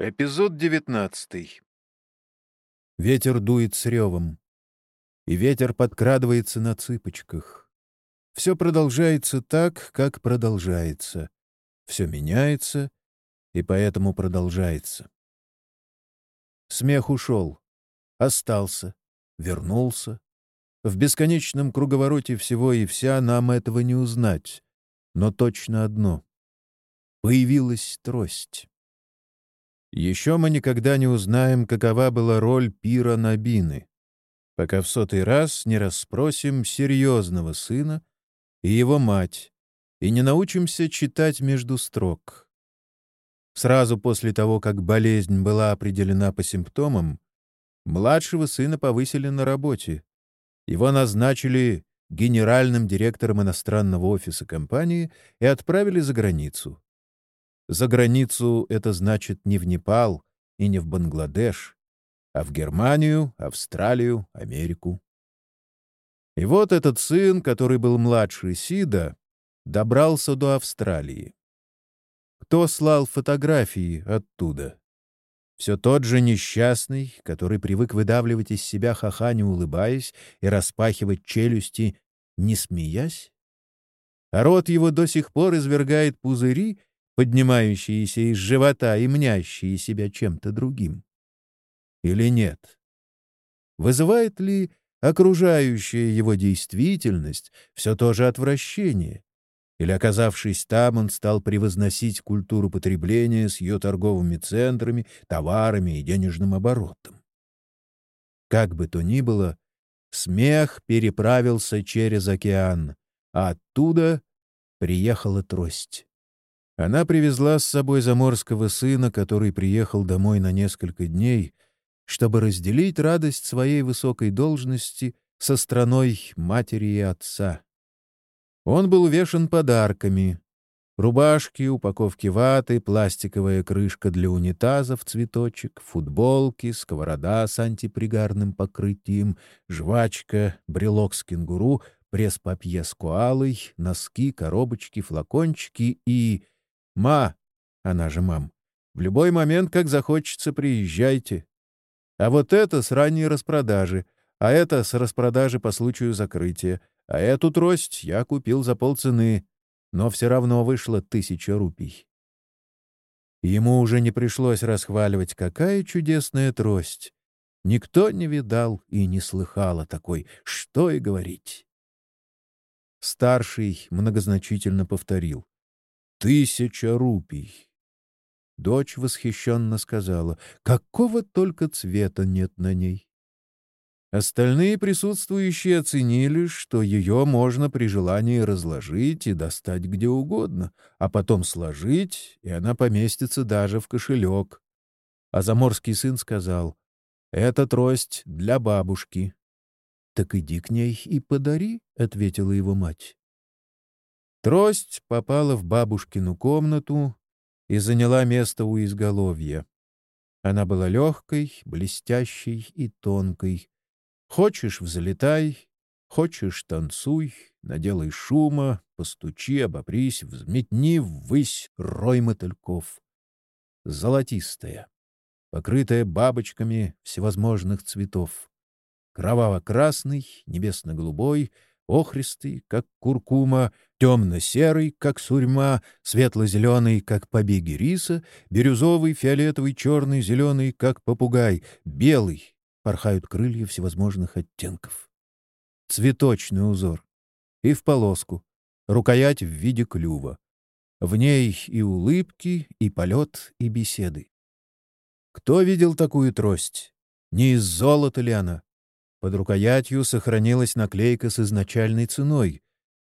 Эпизод девятнадцатый. Ветер дует с ревом, и ветер подкрадывается на цыпочках. Все продолжается так, как продолжается. Все меняется, и поэтому продолжается. Смех ушел, остался, вернулся. В бесконечном круговороте всего и вся нам этого не узнать. Но точно одно — появилась трость. Еще мы никогда не узнаем, какова была роль пира Набины, пока в сотый раз не расспросим серьезного сына и его мать, и не научимся читать между строк. Сразу после того, как болезнь была определена по симптомам, младшего сына повысили на работе. Его назначили генеральным директором иностранного офиса компании и отправили за границу. За границу это значит не в Непал и не в Бангладеш, а в Германию, Австралию, Америку. И вот этот сын, который был младше Сида, добрался до Австралии. Кто слал фотографии оттуда? Все тот же несчастный, который привык выдавливать из себя ха-ха, не улыбаясь, и распахивать челюсти, не смеясь? А рот его до сих пор извергает пузыри, поднимающиеся из живота и мнящие себя чем-то другим? Или нет? Вызывает ли окружающая его действительность все то же отвращение? Или, оказавшись там, он стал превозносить культуру потребления с ее торговыми центрами, товарами и денежным оборотом? Как бы то ни было, смех переправился через океан, а оттуда приехала трость. Она привезла с собой заморского сына, который приехал домой на несколько дней, чтобы разделить радость своей высокой должности со страной матери и отца. Он был увешан подарками. Рубашки, упаковки ваты, пластиковая крышка для унитазов, цветочек, футболки, сковорода с антипригарным покрытием, жвачка, брелок с кенгуру, пресс-папье с коалой, носки, коробочки, флакончики и «Ма!» — она же мам. «В любой момент, как захочется, приезжайте. А вот это с ранней распродажи, а это с распродажи по случаю закрытия, а эту трость я купил за полцены, но все равно вышло тысяча рупий». Ему уже не пришлось расхваливать, какая чудесная трость. Никто не видал и не слыхал о такой, что и говорить. Старший многозначительно повторил. Тысяча рупий. Дочь восхищенно сказала, какого только цвета нет на ней. Остальные присутствующие оценили, что ее можно при желании разложить и достать где угодно, а потом сложить, и она поместится даже в кошелек. А заморский сын сказал, «Это трость для бабушки». «Так иди к ней и подари», — ответила его мать. Трость попала в бабушкину комнату и заняла место у изголовья. Она была легкой, блестящей и тонкой. Хочешь — взлетай, хочешь — танцуй, наделай шума, постучи, обопрись, взметни ввысь рой мотыльков. Золотистая, покрытая бабочками всевозможных цветов. Кроваво-красный, небесно-голубой — охристый, как куркума, темно-серый, как сурьма, светло-зеленый, как побеги риса, бирюзовый, фиолетовый, черный, зеленый, как попугай, белый. Порхают крылья всевозможных оттенков. Цветочный узор. И в полоску. Рукоять в виде клюва. В ней и улыбки, и полет, и беседы. Кто видел такую трость? Не из золота ли она? Под рукоятью сохранилась наклейка с изначальной ценой,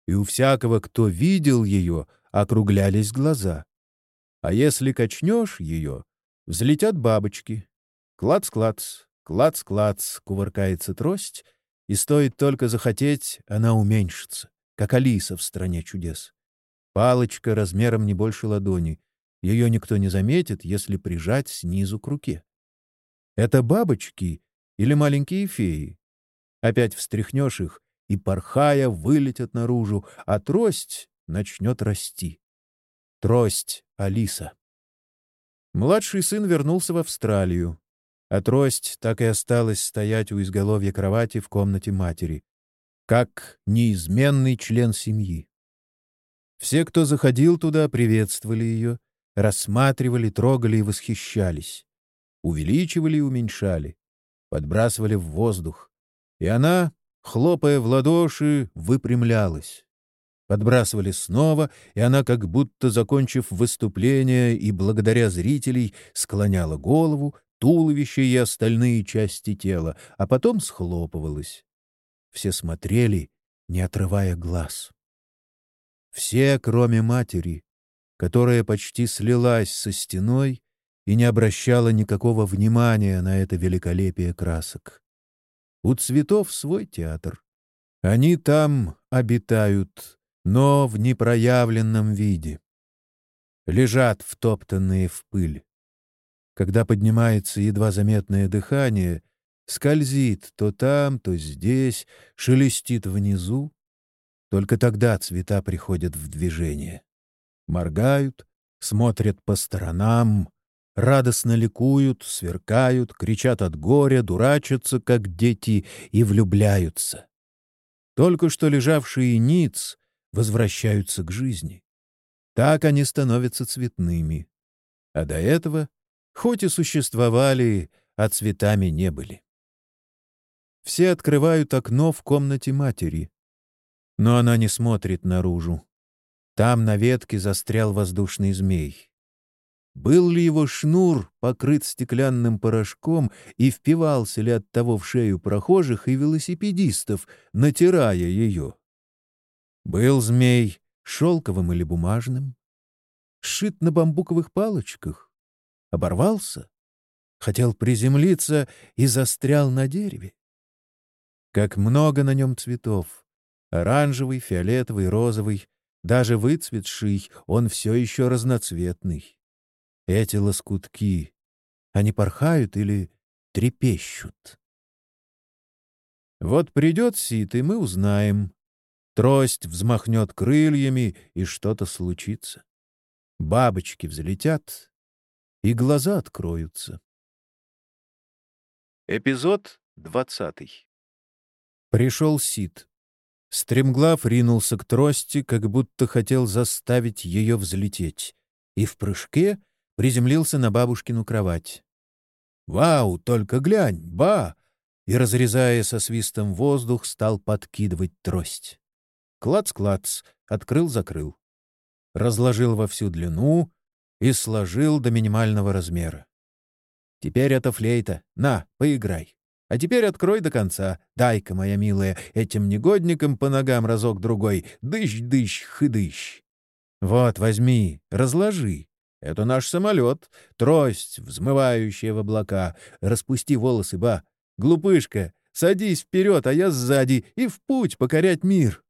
и у всякого, кто видел ее, округлялись глаза. А если качнешь ее, взлетят бабочки. Клац-клац, клац-клац, кувыркается трость, и стоит только захотеть, она уменьшится, как Алиса в «Стране чудес». Палочка размером не больше ладони. Ее никто не заметит, если прижать снизу к руке. Это бабочки или маленькие феи? Опять встряхнешь их, и, порхая, вылетят наружу, а трость начнет расти. Трость Алиса. Младший сын вернулся в Австралию, а трость так и осталась стоять у изголовья кровати в комнате матери, как неизменный член семьи. Все, кто заходил туда, приветствовали ее, рассматривали, трогали и восхищались, увеличивали и уменьшали, подбрасывали в воздух, и она, хлопая в ладоши, выпрямлялась. Подбрасывали снова, и она, как будто закончив выступление и благодаря зрителей, склоняла голову, туловище и остальные части тела, а потом схлопывалась. Все смотрели, не отрывая глаз. Все, кроме матери, которая почти слилась со стеной и не обращала никакого внимания на это великолепие красок. У цветов свой театр. Они там обитают, но в непроявленном виде. Лежат втоптанные в пыль. Когда поднимается едва заметное дыхание, скользит то там, то здесь, шелестит внизу. Только тогда цвета приходят в движение. Моргают, смотрят по сторонам, радостно ликуют, сверкают, кричат от горя, дурачатся, как дети, и влюбляются. Только что лежавшие ниц возвращаются к жизни. Так они становятся цветными. А до этого, хоть и существовали, а цветами не были. Все открывают окно в комнате матери. Но она не смотрит наружу. Там на ветке застрял воздушный змей. Был ли его шнур покрыт стеклянным порошком и впивался ли от того в шею прохожих и велосипедистов, натирая ее? Был змей шелковым или бумажным? Сшит на бамбуковых палочках? Оборвался? Хотел приземлиться и застрял на дереве? Как много на нем цветов! Оранжевый, фиолетовый, розовый, даже выцветший, он все еще разноцветный. Эти лоскутки, они порхают или трепещут? Вот придет Сит, и мы узнаем. Трость взмахнет крыльями, и что-то случится. Бабочки взлетят, и глаза откроются. Эпизод двадцатый. Пришел Сид. Стремглав ринулся к трости, как будто хотел заставить ее взлететь, и в прыжке приземлился на бабушкину кровать. «Вау, только глянь, ба!» И, разрезая со свистом воздух, стал подкидывать трость. Клац-клац, открыл-закрыл. Разложил во всю длину и сложил до минимального размера. «Теперь это флейта. На, поиграй!» А теперь открой до конца. Дай-ка, моя милая, этим негодникам по ногам разок-другой. Дыщ-дыщ, хыдыщ. Вот, возьми, разложи. Это наш самолет, трость, взмывающая в облака. Распусти волосы, ба. Глупышка, садись вперед, а я сзади, и в путь покорять мир.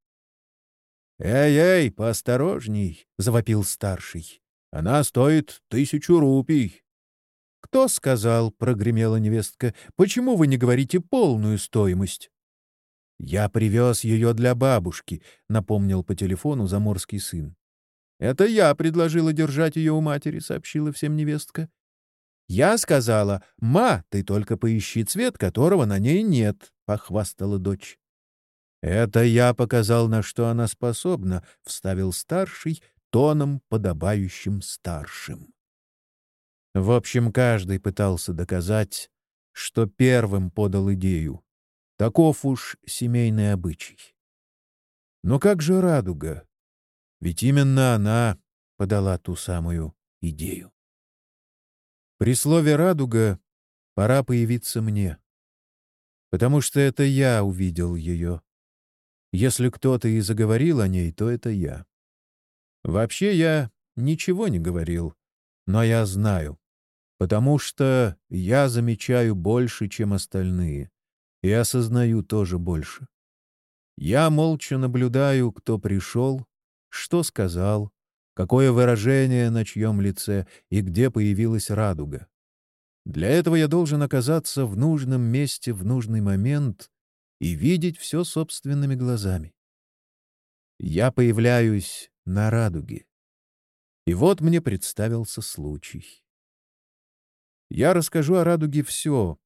«Эй-эй, поосторожней!» — завопил старший. «Она стоит тысячу рупий. «Кто сказал?» — прогремела невестка. «Почему вы не говорите полную стоимость?» «Я привез ее для бабушки», — напомнил по телефону заморский сын. «Это я предложила держать ее у матери», — сообщила всем невестка. «Я сказала, ма, ты только поищи цвет, которого на ней нет», — похвастала дочь. «Это я показал, на что она способна», — вставил старший тоном, подобающим старшим. В общем, каждый пытался доказать, что первым подал идею. Таков уж семейный обычай. Но как же радуга? Ведь именно она подала ту самую идею. При слове «радуга» пора появиться мне. Потому что это я увидел ее. Если кто-то и заговорил о ней, то это я. Вообще я ничего не говорил, но я знаю потому что я замечаю больше, чем остальные, и осознаю тоже больше. Я молча наблюдаю, кто пришел, что сказал, какое выражение на чьем лице и где появилась радуга. Для этого я должен оказаться в нужном месте в нужный момент и видеть все собственными глазами. Я появляюсь на радуге. И вот мне представился случай. Я расскажу о радуге все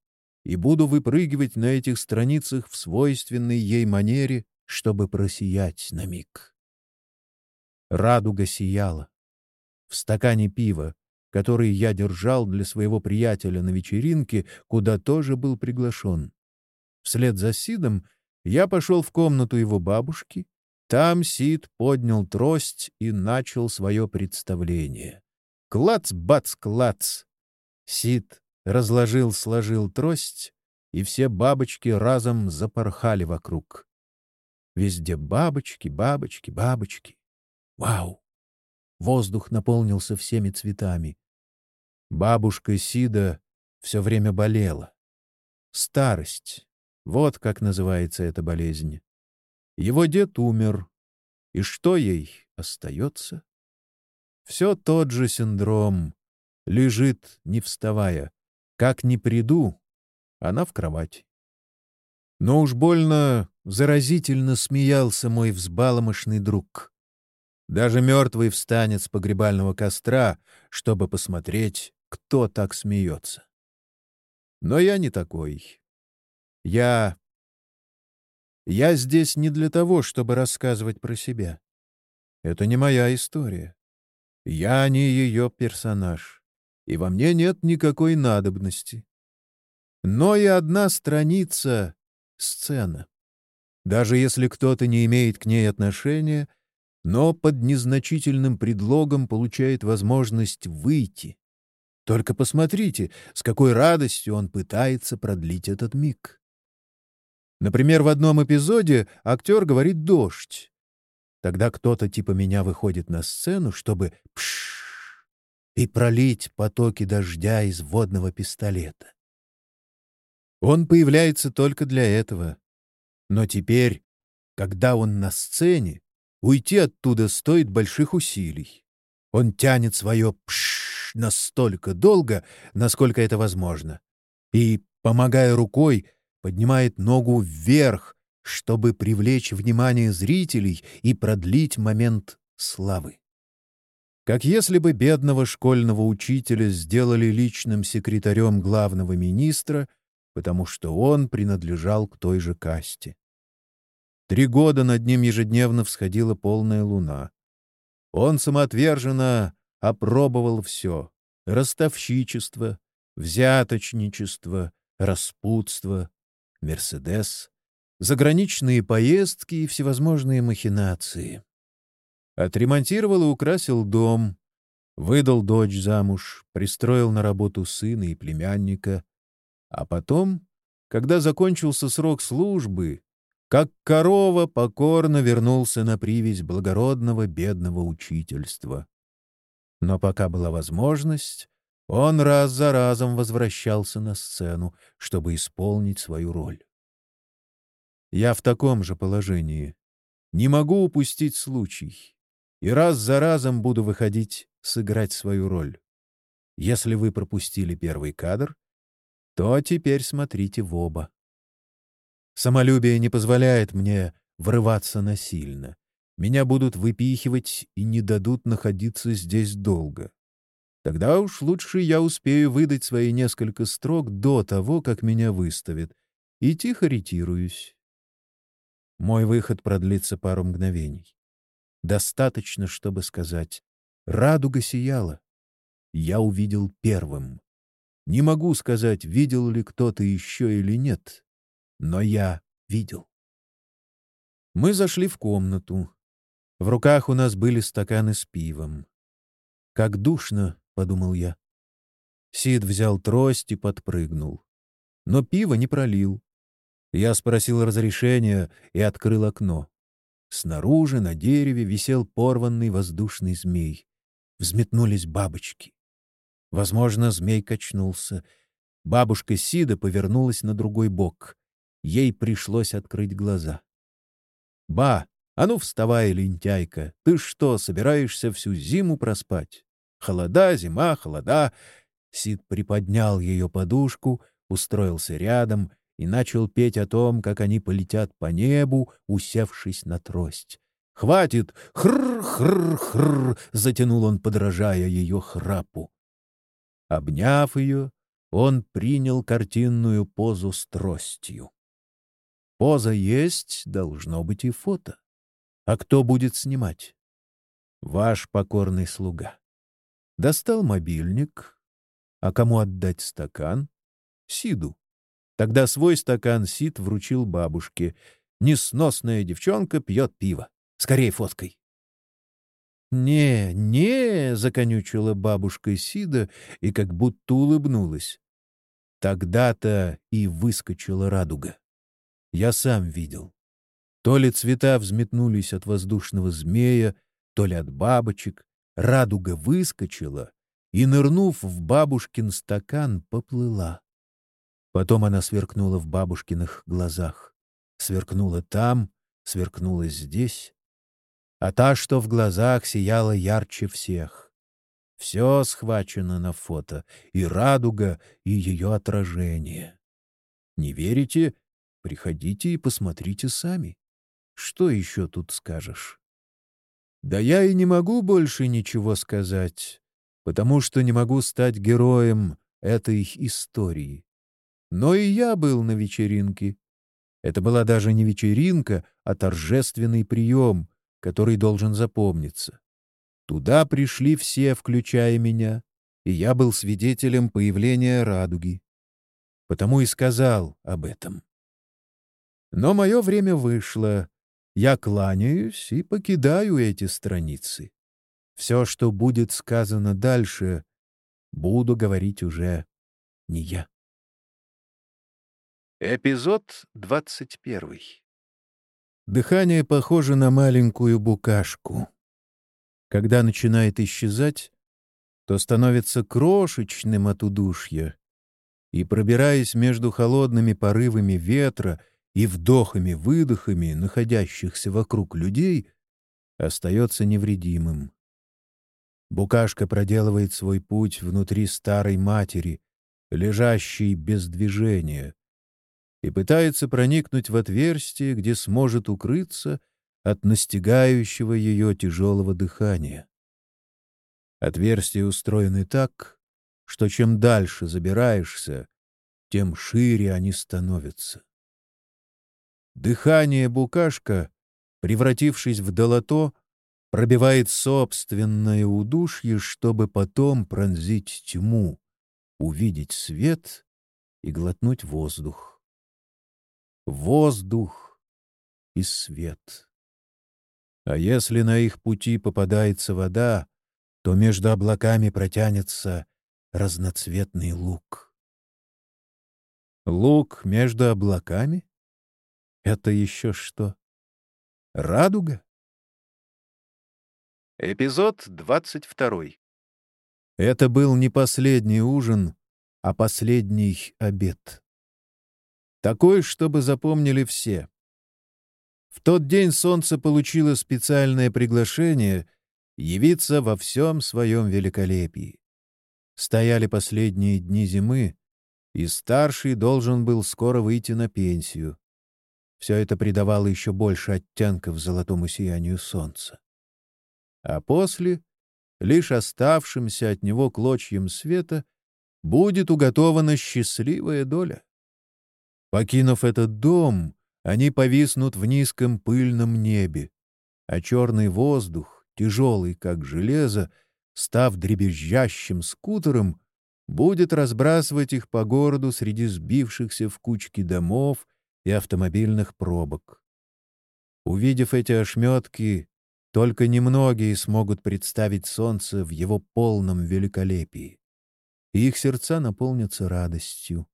и буду выпрыгивать на этих страницах в свойственной ей манере, чтобы просиять на миг. Радуга сияла. В стакане пива, который я держал для своего приятеля на вечеринке, куда тоже был приглашен. Вслед за Сидом я пошел в комнату его бабушки. Там Сид поднял трость и начал свое представление. Клац-бац-клац! Сид разложил-сложил трость, и все бабочки разом запорхали вокруг. Везде бабочки, бабочки, бабочки. Вау! Воздух наполнился всеми цветами. Бабушка Сида все время болела. Старость. Вот как называется эта болезнь. Его дед умер. И что ей остается? Все тот же синдром. Лежит, не вставая. Как не приду, она в кровати. Но уж больно заразительно смеялся мой взбаломошный друг. Даже мертвый встанет с погребального костра, чтобы посмотреть, кто так смеется. Но я не такой. Я... Я здесь не для того, чтобы рассказывать про себя. Это не моя история. Я не ее персонаж, и во мне нет никакой надобности. Но и одна страница — сцена. Даже если кто-то не имеет к ней отношения, но под незначительным предлогом получает возможность выйти. Только посмотрите, с какой радостью он пытается продлить этот миг. Например, в одном эпизоде актер говорит «дождь». Тогда кто-то типа меня выходит на сцену, чтобы пш и пролить потоки дождя из водного пистолета. Он появляется только для этого. Но теперь, когда он на сцене, Уйти оттуда стоит больших усилий. Он тянет свое «пш» настолько долго, насколько это возможно, и, помогая рукой, поднимает ногу вверх, чтобы привлечь внимание зрителей и продлить момент славы. Как если бы бедного школьного учителя сделали личным секретарем главного министра, потому что он принадлежал к той же касте. Три года над ним ежедневно всходила полная луна. Он самоотверженно опробовал все — ростовщичество, взяточничество, распутство, Мерседес, заграничные поездки и всевозможные махинации. Отремонтировал и украсил дом, выдал дочь замуж, пристроил на работу сына и племянника. А потом, когда закончился срок службы, как корова покорно вернулся на привязь благородного бедного учительства. Но пока была возможность, он раз за разом возвращался на сцену, чтобы исполнить свою роль. Я в таком же положении. Не могу упустить случай. И раз за разом буду выходить сыграть свою роль. Если вы пропустили первый кадр, то теперь смотрите в оба. Самолюбие не позволяет мне врываться насильно. Меня будут выпихивать и не дадут находиться здесь долго. Тогда уж лучше я успею выдать свои несколько строк до того, как меня выставят, и тихо ретируюсь. Мой выход продлится пару мгновений. Достаточно, чтобы сказать «Радуга сияла». Я увидел первым. Не могу сказать, видел ли кто-то еще или нет но я видел. Мы зашли в комнату. В руках у нас были стаканы с пивом. «Как душно», — подумал я. Сид взял трость и подпрыгнул. Но пиво не пролил. Я спросил разрешения и открыл окно. Снаружи на дереве висел порванный воздушный змей. Взметнулись бабочки. Возможно, змей качнулся. Бабушка Сида повернулась на другой бок. Ей пришлось открыть глаза. «Ба, а ну вставай, лентяйка! Ты что, собираешься всю зиму проспать? Холода, зима, холода!» Сид приподнял ее подушку, устроился рядом и начал петь о том, как они полетят по небу, усевшись на трость. «Хватит! Хр-хр-хр!» — затянул он, подражая ее храпу. Обняв ее, он принял картинную позу с тростью. Поза есть, должно быть и фото. А кто будет снимать? Ваш покорный слуга. Достал мобильник. А кому отдать стакан? Сиду. Тогда свой стакан Сид вручил бабушке. Несносная девчонка пьет пиво. Скорей фоткой. «Не, не!» — законючила бабушка Сида и как будто улыбнулась. Тогда-то и выскочила радуга. Я сам видел. То ли цвета взметнулись от воздушного змея, то ли от бабочек. Радуга выскочила и, нырнув в бабушкин стакан, поплыла. Потом она сверкнула в бабушкиных глазах. Сверкнула там, сверкнула здесь. А та, что в глазах, сияла ярче всех. Все схвачено на фото, и радуга, и ее отражение. Не верите? Приходите и посмотрите сами. Что еще тут скажешь? Да я и не могу больше ничего сказать, потому что не могу стать героем этой истории. Но и я был на вечеринке. Это была даже не вечеринка, а торжественный прием, который должен запомниться. Туда пришли все, включая меня, и я был свидетелем появления радуги. Потому и сказал об этом. Но мое время вышло. Я кланяюсь и покидаю эти страницы. Все, что будет сказано дальше, буду говорить уже не я. Эпизод 21. Дыхание похоже на маленькую букашку. Когда начинает исчезать, то становится крошечным от удушья, и, пробираясь между холодными порывами ветра и вдохами-выдохами находящихся вокруг людей, остается невредимым. Букашка проделывает свой путь внутри старой матери, лежащей без движения, и пытается проникнуть в отверстие, где сможет укрыться от настигающего ее тяжелого дыхания. Отверстия устроены так, что чем дальше забираешься, тем шире они становятся. Дыхание букашка, превратившись в долото, пробивает собственное удушье, чтобы потом пронзить тьму, увидеть свет и глотнуть воздух воздух и свет. А если на их пути попадается вода, то между облаками протянется разноцветный лук. Лук между облаками? Это еще что? Радуга? Эпизод 22. Это был не последний ужин, а последний обед. Такой, чтобы запомнили все. В тот день солнце получило специальное приглашение явиться во всем своем великолепии. Стояли последние дни зимы, и старший должен был скоро выйти на пенсию. Все это придавало еще больше оттенков золотому сиянию солнца. А после, лишь оставшимся от него клочьем света, будет уготована счастливая доля. Покинув этот дом, они повиснут в низком пыльном небе, а черный воздух, тяжелый как железо, став дребезжащим скутером, будет разбрасывать их по городу среди сбившихся в кучки домов и автомобильных пробок. Увидев эти ошметки, только немногие смогут представить солнце в его полном великолепии, и их сердца наполнятся радостью.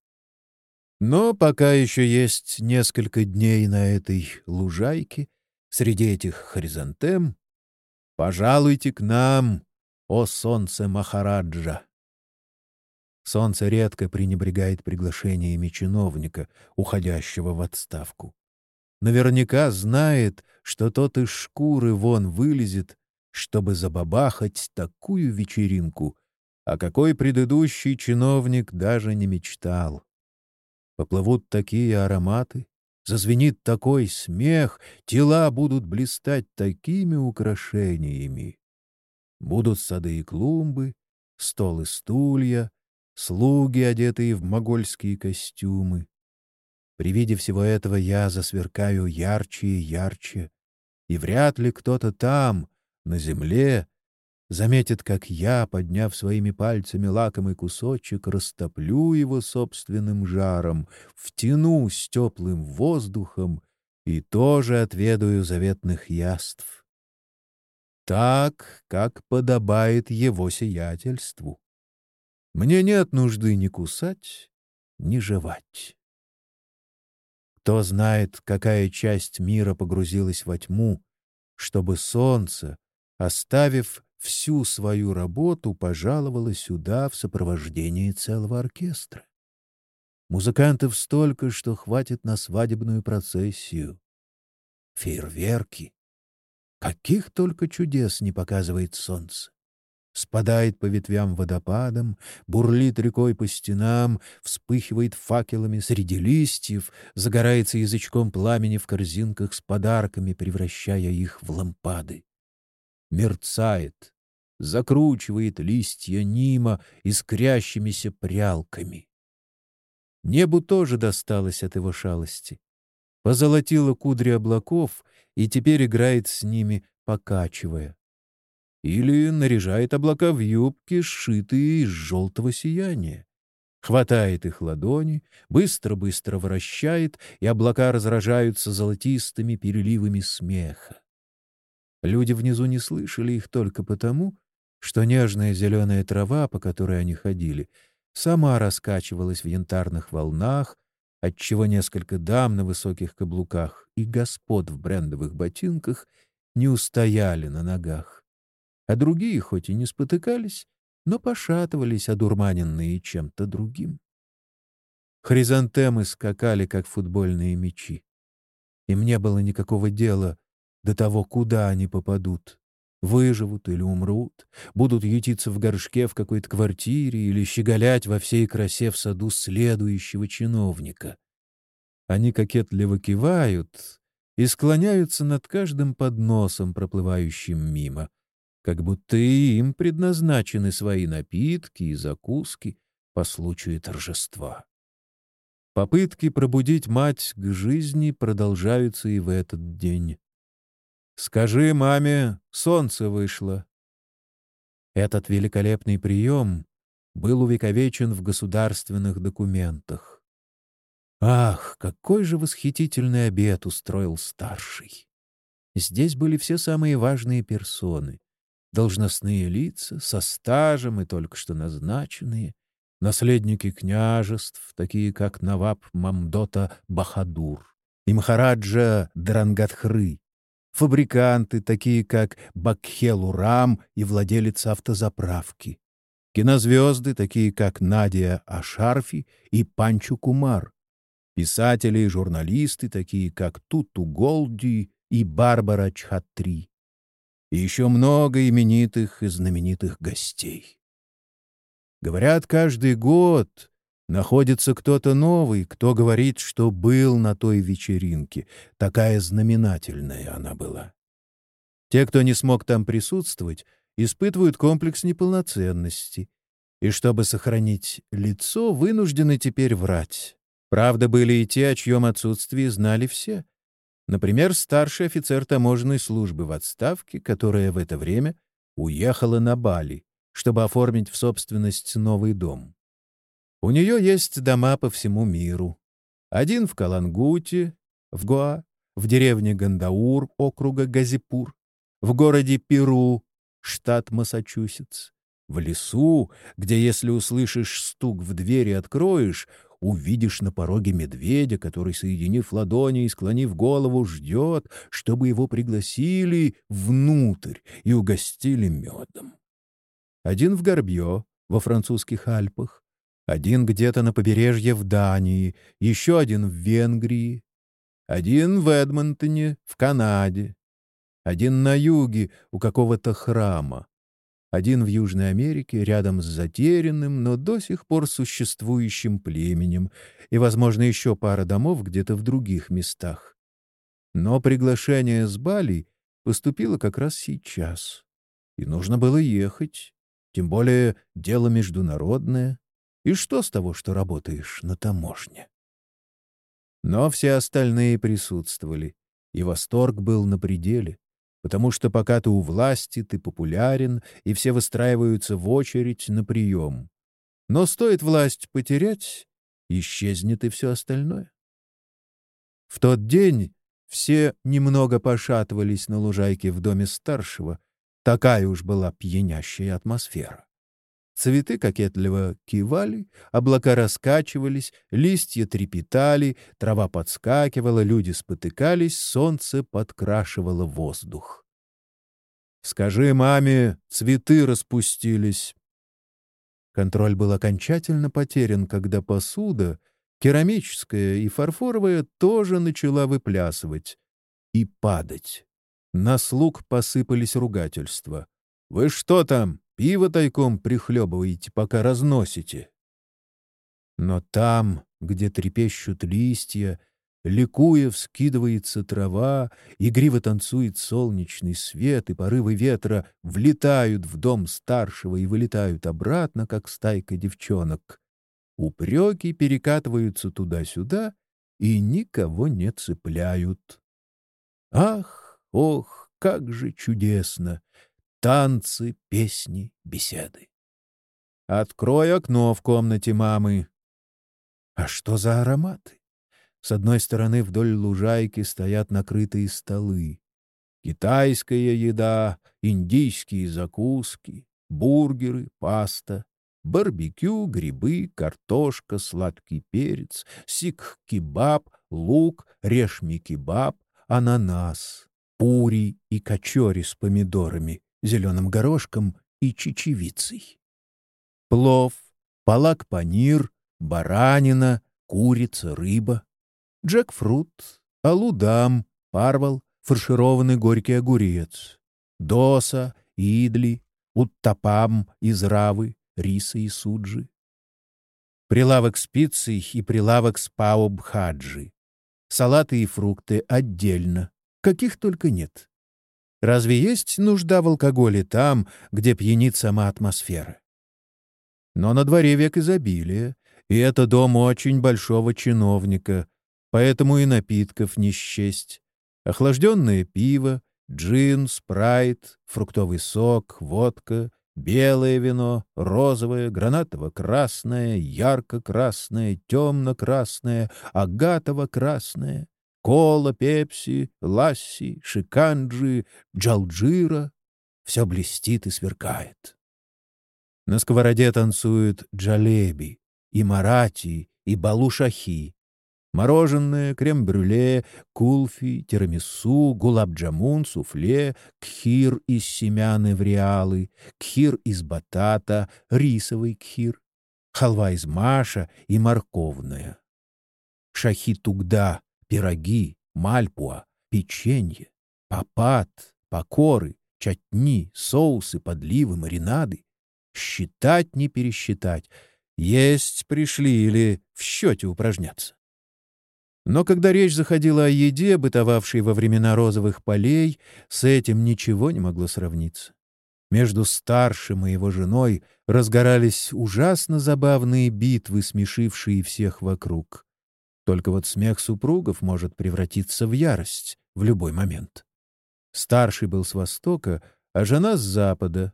Но пока еще есть несколько дней на этой лужайке, среди этих хризантем, пожалуйте к нам, о солнце Махараджа. Солнце редко пренебрегает приглашениями чиновника, уходящего в отставку. Наверняка знает, что тот из шкуры вон вылезет, чтобы забабахать такую вечеринку, о какой предыдущий чиновник даже не мечтал. Поплывут такие ароматы, зазвенит такой смех, тела будут блистать такими украшениями. Будут сады и клумбы, стол и стулья, слуги, одетые в могольские костюмы. При виде всего этого я засверкаю ярче и ярче, и вряд ли кто-то там, на земле, заметит, как я, подняв своими пальцами лакомый кусочек, растоплю его собственным жаром, втянусь теплым воздухом и тоже отведаю заветных яств. Так, как подобает его сиятельству. Мне нет нужды ни кусать, ни жевать. Кто знает, какая часть мира погрузилась во тьму, чтобы солнце, оставив всю свою работу, пожаловало сюда в сопровождении целого оркестра. Музыкантов столько, что хватит на свадебную процессию. Фейерверки. Каких только чудес не показывает солнце. Спадает по ветвям водопадом, бурлит рекой по стенам, вспыхивает факелами среди листьев, загорается язычком пламени в корзинках с подарками, превращая их в лампады. Мерцает, закручивает листья нима искрящимися прялками. Небу тоже досталось от его шалости. Позолотило кудри облаков и теперь играет с ними, покачивая. Или наряжает облака в юбки, сшитые из желтого сияния. Хватает их ладони, быстро-быстро вращает, и облака разражаются золотистыми переливами смеха. Люди внизу не слышали их только потому, что нежная зеленая трава, по которой они ходили, сама раскачивалась в янтарных волнах, отчего несколько дам на высоких каблуках и господ в брендовых ботинках не устояли на ногах. А другие, хоть и не спотыкались, но пошатывались, одурманенные чем-то другим. Хризантемы скакали, как футбольные мячи. Им не было никакого дела до того, куда они попадут. Выживут или умрут, будут ютиться в горшке в какой-то квартире или щеголять во всей красе в саду следующего чиновника. Они кокетливо кивают и склоняются над каждым подносом, проплывающим мимо, как будто и им предназначены свои напитки и закуски по случаю торжества. Попытки пробудить мать к жизни продолжаются и в этот день. Скажи маме, солнце вышло. Этот великолепный прием был увековечен в государственных документах. Ах, какой же восхитительный обед устроил старший! Здесь были все самые важные персоны, должностные лица со стажем и только что назначенные, наследники княжеств, такие как Наваб Мамдота Бахадур и Махараджа Дрангатхры, фабриканты, такие как Бакхелурам и владелец автозаправки, кинозвезды, такие как Надя Ашарфи и Панчу Кумар, писатели и журналисты, такие как Туту Голди и Барбара Чхатри, и еще много именитых и знаменитых гостей. Говорят, каждый год Находится кто-то новый, кто говорит, что был на той вечеринке. Такая знаменательная она была. Те, кто не смог там присутствовать, испытывают комплекс неполноценности. И чтобы сохранить лицо, вынуждены теперь врать. Правда, были и те, о чьем отсутствии знали все. Например, старший офицер таможенной службы в отставке, которая в это время уехала на Бали, чтобы оформить в собственность новый дом. У нее есть дома по всему миру. Один в Калангуте, в Гоа, в деревне Гандаур округа Газипур, в городе Перу, штат Массачусетс, в лесу, где, если услышишь стук в двери, откроешь, увидишь на пороге медведя, который, соединив ладони и склонив голову, ждет, чтобы его пригласили внутрь и угостили медом. Один в Горбье, во французских Альпах, один где-то на побережье в Дании, еще один в Венгрии, один в Эдмонтоне, в Канаде, один на юге у какого-то храма, один в Южной Америке рядом с затерянным, но до сих пор существующим племенем, и, возможно, еще пара домов где-то в других местах. Но приглашение с Бали поступило как раз сейчас, и нужно было ехать, тем более дело международное. И что с того, что работаешь на таможне? Но все остальные присутствовали, и восторг был на пределе, потому что пока ты у власти, ты популярен, и все выстраиваются в очередь на прием. Но стоит власть потерять, исчезнет и все остальное. В тот день все немного пошатывались на лужайке в доме старшего, такая уж была пьянящая атмосфера. Цветы кокетливо кивали, облака раскачивались, листья трепетали, трава подскакивала, люди спотыкались, солнце подкрашивало воздух. «Скажи маме, цветы распустились». Контроль был окончательно потерян, когда посуда, керамическая и фарфоровая, тоже начала выплясывать и падать. На слуг посыпались ругательства. «Вы что там, пиво тайком прихлебываете, пока разносите?» Но там, где трепещут листья, ликуя вскидывается трава, игриво танцует солнечный свет, и порывы ветра влетают в дом старшего и вылетают обратно, как стайка девчонок. Упреки перекатываются туда-сюда и никого не цепляют. Ах! Ох, как же чудесно! Танцы, песни, беседы. Открой окно в комнате мамы. А что за ароматы? С одной стороны вдоль лужайки стоят накрытые столы. Китайская еда, индийские закуски, бургеры, паста, барбекю, грибы, картошка, сладкий перец, сик-кебаб, лук, решми-кебаб, ананас пури и качори с помидорами, зеленым горошком и чечевицей. Плов, палак-панир, баранина, курица, рыба, джекфрут, алудам, парвал, фаршированный горький огурец, доса, идли, уттапам из равы, риса и суджи. Прилавок спицей и прилавок с пауб-хаджи. Салаты и фрукты отдельно, каких только нет. Разве есть нужда в алкоголе там, где пьянит сама атмосфера? Но на дворе век изобилия, и это дом очень большого чиновника, поэтому и напитков не счесть. Охлажденное пиво, джин, спрайт, фруктовый сок, водка, белое вино, розовое, гранатово-красное, ярко-красное, темно-красное, агатово-красное, Кола, пепси, ласси, шиканджи, джалджира. Все блестит и сверкает. На сковороде танцуют джалеби, и марати, и балушахи. Мороженое, крем-брюле, кулфи, тирамису, гулаб-джамун, суфле, кхир из семян и вриалы, кхир из батата, рисовый кхир, халва из маша и морковная. Шахи-тугда пироги, мальпуа, печенье, папат, покоры, чатни, соусы, подливы, маринады. Считать не пересчитать. Есть пришли или в счете упражняться. Но когда речь заходила о еде, бытовавшей во времена розовых полей, с этим ничего не могло сравниться. Между старшим и его женой разгорались ужасно забавные битвы, смешившие всех вокруг. Только вот смех супругов может превратиться в ярость в любой момент. Старший был с востока, а жена с запада.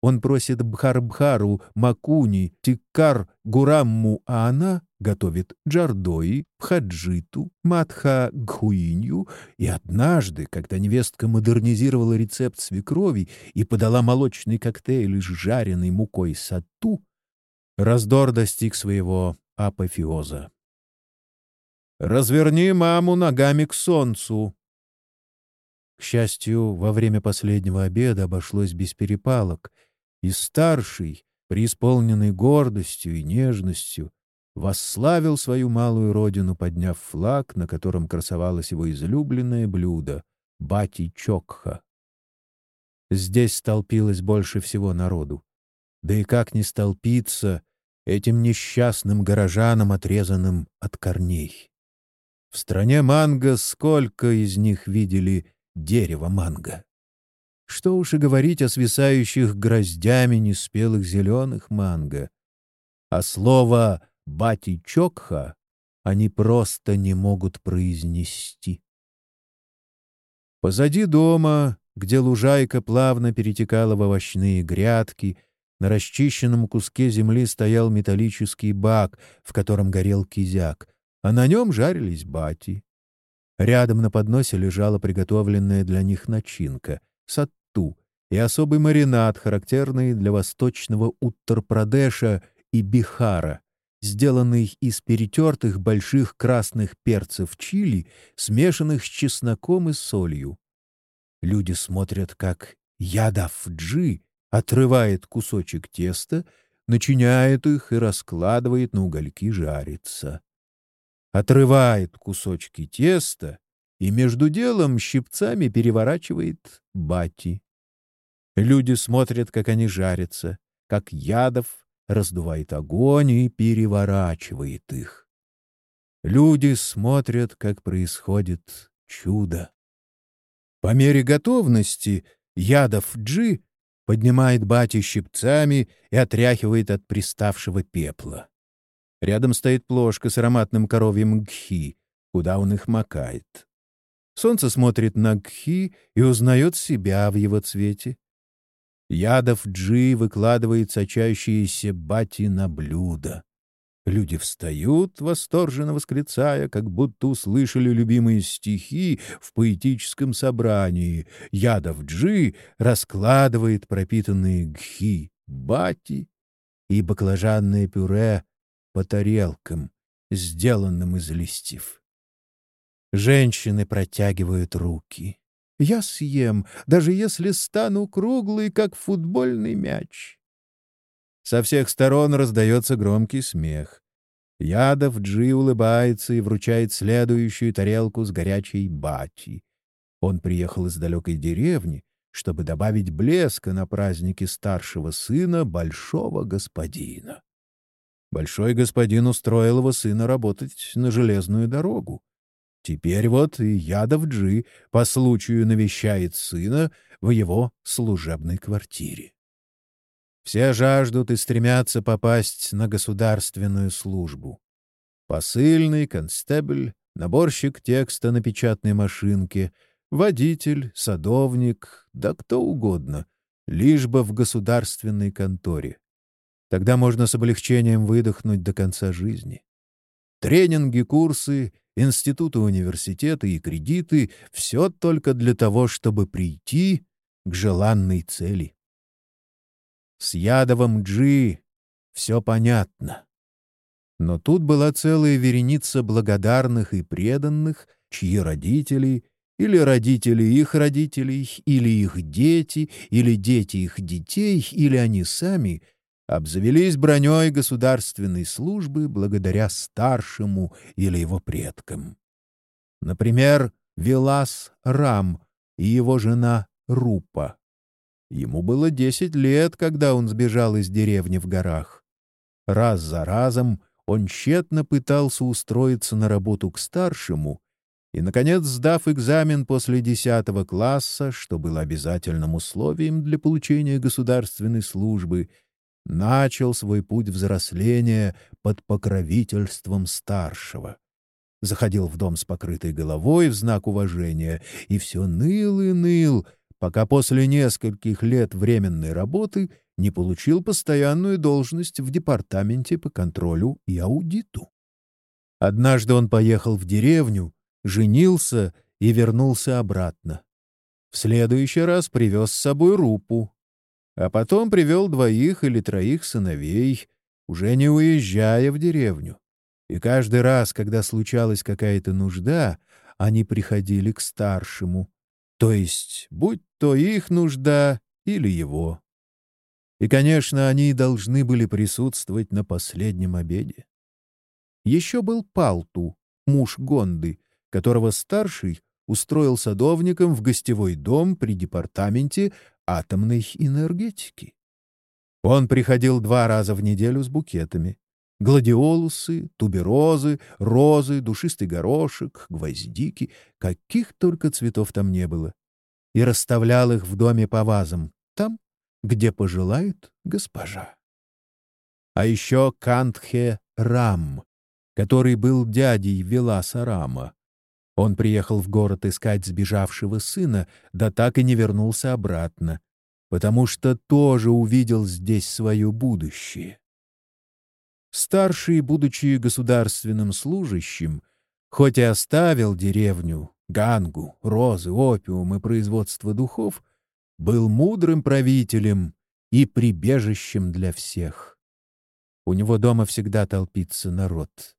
Он просит Бхар-Бхару, Макуни, Тиккар, Гурамму, а она готовит джардои, пхаджиту, матха-гхуинью, и однажды, когда невестка модернизировала рецепт свекрови и подала молочный коктейль с жареной мукой сату, раздор достиг своего апофеоза. Разверни маму ногами к солнцу. К счастью, во время последнего обеда обошлось без перепалок, и старший, преисполненный гордостью и нежностью, восславил свою малую родину, подняв флаг, на котором красовалось его излюбленное блюдо — бати-чокха. Здесь столпилось больше всего народу. Да и как не столпиться этим несчастным горожанам, отрезанным от корней? В стране манго сколько из них видели дерево манго? Что уж и говорить о свисающих гроздями неспелых зеленых манго. а слово «бати-чокха» они просто не могут произнести. Позади дома, где лужайка плавно перетекала в овощные грядки, на расчищенном куске земли стоял металлический бак, в котором горел кизяк, а на нем жарились бати. Рядом на подносе лежала приготовленная для них начинка — сатту и особый маринад, характерный для восточного Уттар-Прадеша и Бихара, сделанный из перетертых больших красных перцев чили, смешанных с чесноком и солью. Люди смотрят, как Ядафджи отрывает кусочек теста, начиняет их и раскладывает на угольки жариться. Отрывает кусочки теста и между делом щипцами переворачивает бати. Люди смотрят, как они жарятся, как Ядов раздувает огонь и переворачивает их. Люди смотрят, как происходит чудо. По мере готовности Ядов Джи поднимает бати щипцами и отряхивает от приставшего пепла. Рядом стоит плошка с ароматным коровьим гхи, куда он их макает. Солнце смотрит на гхи и узнает себя в его цвете. Ядов Джи выкладывает сочащиеся бати на блюдо. Люди встают, восторженно восклицая, как будто услышали любимые стихи в поэтическом собрании. Ядов Джи раскладывает пропитанные гхи бати и баклажанное пюре по тарелкам, сделанным из листьев. Женщины протягивают руки. Я съем, даже если стану круглый, как футбольный мяч. Со всех сторон раздается громкий смех. Ядов Джи улыбается и вручает следующую тарелку с горячей бати. Он приехал из далекой деревни, чтобы добавить блеска на празднике старшего сына большого господина. Большой господин устроил его сына работать на железную дорогу. Теперь вот и Ядов-Джи по случаю навещает сына в его служебной квартире. Все жаждут и стремятся попасть на государственную службу. Посыльный, констебль, наборщик текста на печатной машинке, водитель, садовник, да кто угодно, лишь бы в государственной конторе. Тогда можно с облегчением выдохнуть до конца жизни. Тренинги, курсы институты университеты и кредиты — все только для того, чтобы прийти к желанной цели. С Ядовым Джи все понятно. Но тут была целая вереница благодарных и преданных, чьи родители или родители их родителей, или их дети, или дети их детей, или они сами — обзавелись броней государственной службы благодаря старшему или его предкам. Например, Велас Рам и его жена Рупа. Ему было десять лет, когда он сбежал из деревни в горах. Раз за разом он тщетно пытался устроиться на работу к старшему и, наконец, сдав экзамен после десятого класса, что было обязательным условием для получения государственной службы, начал свой путь взросления под покровительством старшего. Заходил в дом с покрытой головой в знак уважения и все ныл и ныл, пока после нескольких лет временной работы не получил постоянную должность в департаменте по контролю и аудиту. Однажды он поехал в деревню, женился и вернулся обратно. В следующий раз привез с собой рупу, а потом привел двоих или троих сыновей, уже не уезжая в деревню. И каждый раз, когда случалась какая-то нужда, они приходили к старшему, то есть будь то их нужда или его. И, конечно, они должны были присутствовать на последнем обеде. Еще был Палту, муж Гонды, которого старший устроил садовником в гостевой дом при департаменте атомной энергетики. Он приходил два раза в неделю с букетами. Гладиолусы, туберозы, розы, душистый горошек, гвоздики, каких только цветов там не было. И расставлял их в доме по вазам, там, где пожелает госпожа. а еще Кантхе Рам, который был дядей Веласа Рама. Он приехал в город искать сбежавшего сына, да так и не вернулся обратно, потому что тоже увидел здесь свое будущее. Старший, будучи государственным служащим, хоть и оставил деревню, гангу, розы, опиум и производство духов, был мудрым правителем и прибежищем для всех. У него дома всегда толпится народ,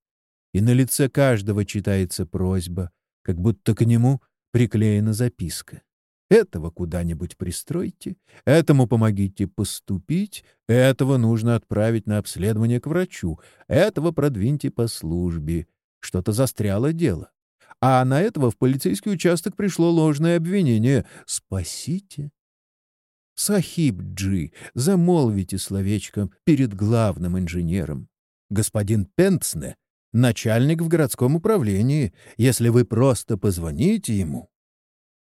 и на лице каждого читается просьба, как будто к нему приклеена записка. Этого куда-нибудь пристройте, этому помогите поступить, этого нужно отправить на обследование к врачу, этого продвиньте по службе. Что-то застряло дело. А на этого в полицейский участок пришло ложное обвинение. Спасите. Сахиб Джи, замолвите словечко перед главным инженером. Господин Пенцне — начальник в городском управлении. Если вы просто позвоните ему,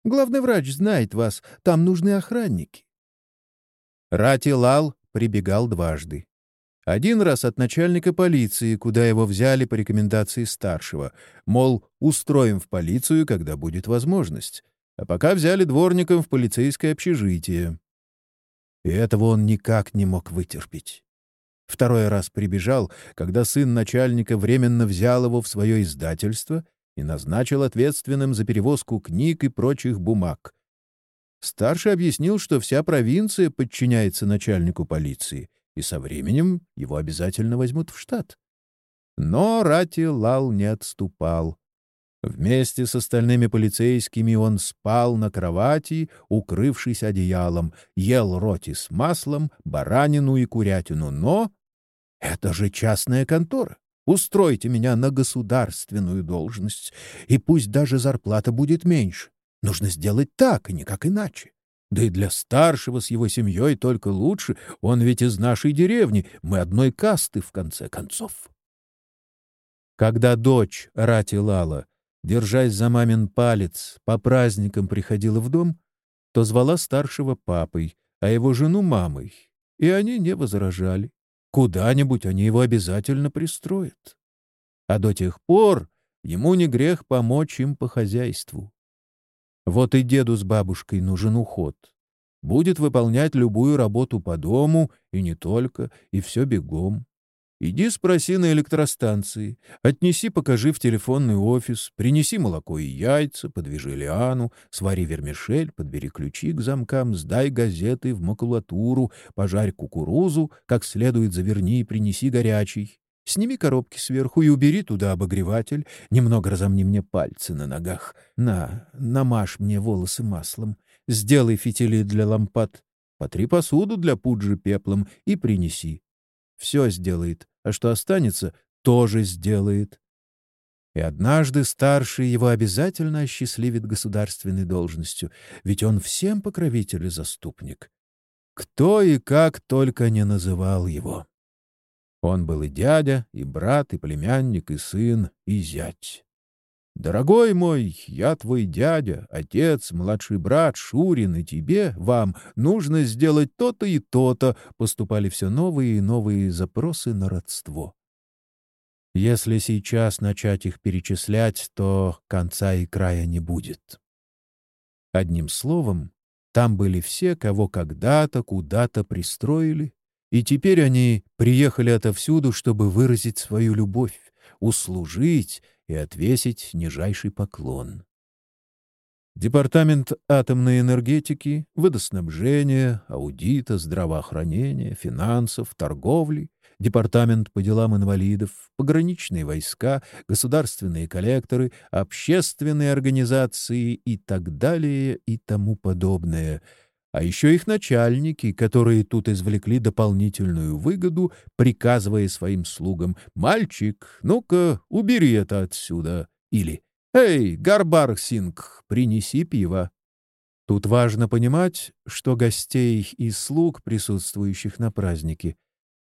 Главный врач знает вас, там нужны охранники. Рати Лал прибегал дважды. Один раз от начальника полиции, куда его взяли по рекомендации старшего, мол, устроим в полицию, когда будет возможность, а пока взяли дворником в полицейское общежитие. И этого он никак не мог вытерпеть. Второй раз прибежал, когда сын начальника временно взял его в свое издательство и назначил ответственным за перевозку книг и прочих бумаг. Старший объяснил, что вся провинция подчиняется начальнику полиции, и со временем его обязательно возьмут в штат. Но Рати Лал не отступал. Вместе с остальными полицейскими он спал на кровати, укрывшись одеялом, ел роти с маслом, баранину и курятину, но... Это же частная контора. Устройте меня на государственную должность, и пусть даже зарплата будет меньше. Нужно сделать так, и никак иначе. Да и для старшего с его семьей только лучше. Он ведь из нашей деревни, мы одной касты, в конце концов. Когда дочь Рати Лала, держась за мамин палец, по праздникам приходила в дом, то звала старшего папой, а его жену мамой, и они не возражали. Куда-нибудь они его обязательно пристроят. А до тех пор ему не грех помочь им по хозяйству. Вот и деду с бабушкой нужен уход. Будет выполнять любую работу по дому, и не только, и все бегом. Иди спроси на электростанции, отнеси, покажи в телефонный офис, принеси молоко и яйца, подвяжи лиану, свари вермишель, подбери ключи к замкам, сдай газеты в макулатуру, пожарь кукурузу, как следует заверни и принеси горячий. Сними коробки сверху и убери туда обогреватель. Немного разомни мне пальцы на ногах. На, намажь мне волосы маслом. Сделай фитили для лампад. Потри посуду для пуджи пеплом и принеси. Все сделает а что останется, тоже сделает. И однажды старший его обязательно осчастливит государственной должностью, ведь он всем покровитель и заступник. Кто и как только не называл его. Он был и дядя, и брат, и племянник, и сын, и зять. «Дорогой мой, я твой дядя, отец, младший брат, Шурин, и тебе, вам, нужно сделать то-то и то-то», поступали все новые и новые запросы на родство. Если сейчас начать их перечислять, то конца и края не будет. Одним словом, там были все, кого когда-то куда-то пристроили, и теперь они приехали отовсюду, чтобы выразить свою любовь, услужить и отвесить нижайший поклон. Департамент атомной энергетики, водоснабжения, аудита, здравоохранения, финансов, торговли, Департамент по делам инвалидов, пограничные войска, государственные коллекторы, общественные организации и так далее и тому подобное — а еще их начальники, которые тут извлекли дополнительную выгоду, приказывая своим слугам «Мальчик, ну-ка, убери это отсюда!» или «Эй, Гарбар Синг, принеси пиво!» Тут важно понимать, что гостей и слуг, присутствующих на празднике,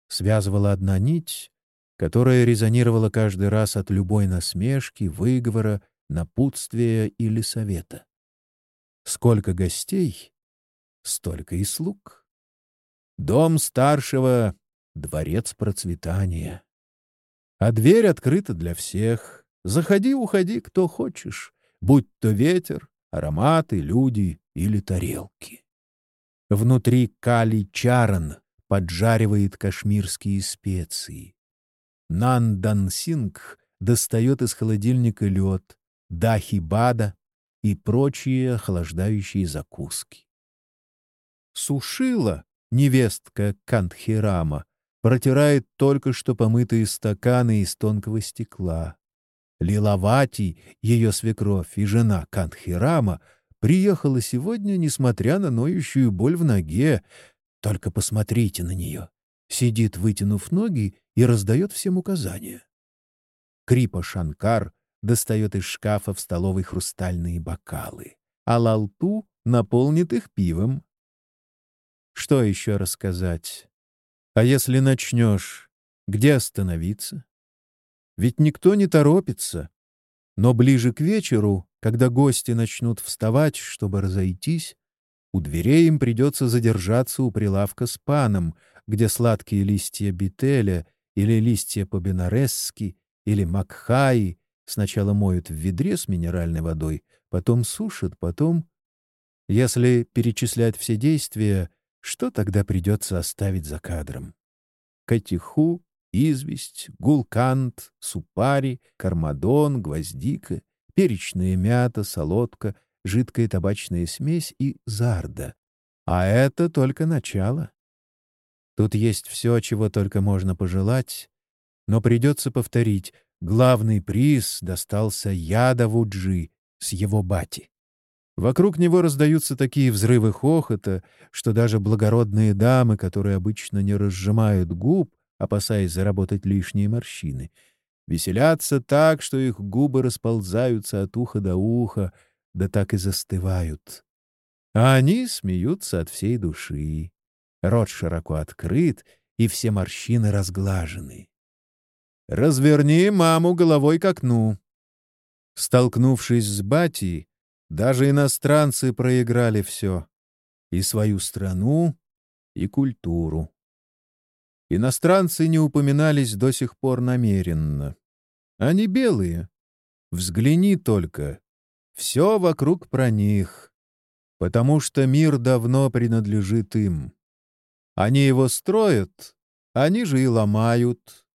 связывала одна нить, которая резонировала каждый раз от любой насмешки, выговора, напутствия или совета. Сколько гостей, столько и слуг. Дом старшего дворец процветания. А дверь открыта для всех. Заходи, уходи, кто хочешь, будь то ветер, ароматы, люди или тарелки. Внутри Кали Чаран поджаривает кашмирские специи. Нандан Сингх достает из холодильника лед, дахи бада и прочие охлаждающие закуски. Сушила, невестка Кантхирама, протирает только что помытые стаканы из тонкого стекла. Лилавати, ее свекровь и жена Кантхирама, приехала сегодня, несмотря на ноющую боль в ноге. Только посмотрите на нее. Сидит, вытянув ноги, и раздает всем указания. Крипа Шанкар достает из шкафа в столовой хрустальные бокалы, а Лалту наполнит их пивом. Что еще рассказать? А если начнешь, где остановиться? Ведь никто не торопится. Но ближе к вечеру, когда гости начнут вставать, чтобы разойтись, у дверей им придется задержаться у прилавка с паном, где сладкие листья бителя или листья по-бенаресски или макхаи сначала моют в ведре с минеральной водой, потом сушат, потом... Если перечислять все действия, что тогда придется оставить за кадром? Катиху, известь, гулкант, супари, кармадон, гвоздика, перечная мята, солодка, жидкая табачная смесь и зарда. А это только начало. Тут есть все, чего только можно пожелать, но придется повторить, главный приз достался Ядову-Джи с его бати. Вокруг него раздаются такие взрывы хохота, что даже благородные дамы, которые обычно не разжимают губ, опасаясь заработать лишние морщины, веселятся так, что их губы расползаются от уха до уха, да так и застывают. А они смеются от всей души. Рот широко открыт, и все морщины разглажены. «Разверни маму головой к окну». Столкнувшись с Бати, даже иностранцы проиграли все — и свою страну, и культуру. Иностранцы не упоминались до сих пор намеренно. Они белые. Взгляни только. Все вокруг про них. Потому что мир давно принадлежит им. Они его строят, они же и ломают.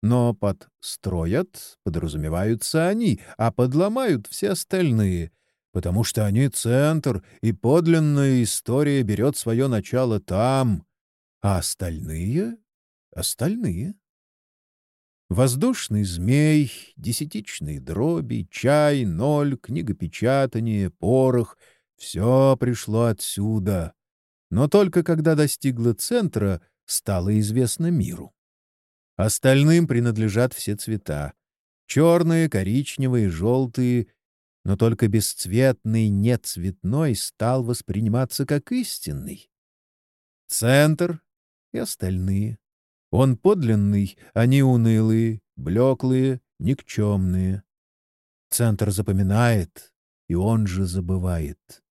Но под «строят» подразумеваются они, а подломают все остальные, потому что они центр, и подлинная история берет свое начало там, а остальные остальные. Воздушный змей, десятичные дроби, чай, ноль, книгопечатание, порох — все пришло отсюда. Но только когда достигло центра, стало известно миру. Остальным принадлежат все цвета. Черные, коричневые, желтые, но только бесцветный, нецветной стал восприниматься как истинный. Центр и остальные. Он подлинный, они унылые, блеклые, никчемные. Центр запоминает, и он же забывает.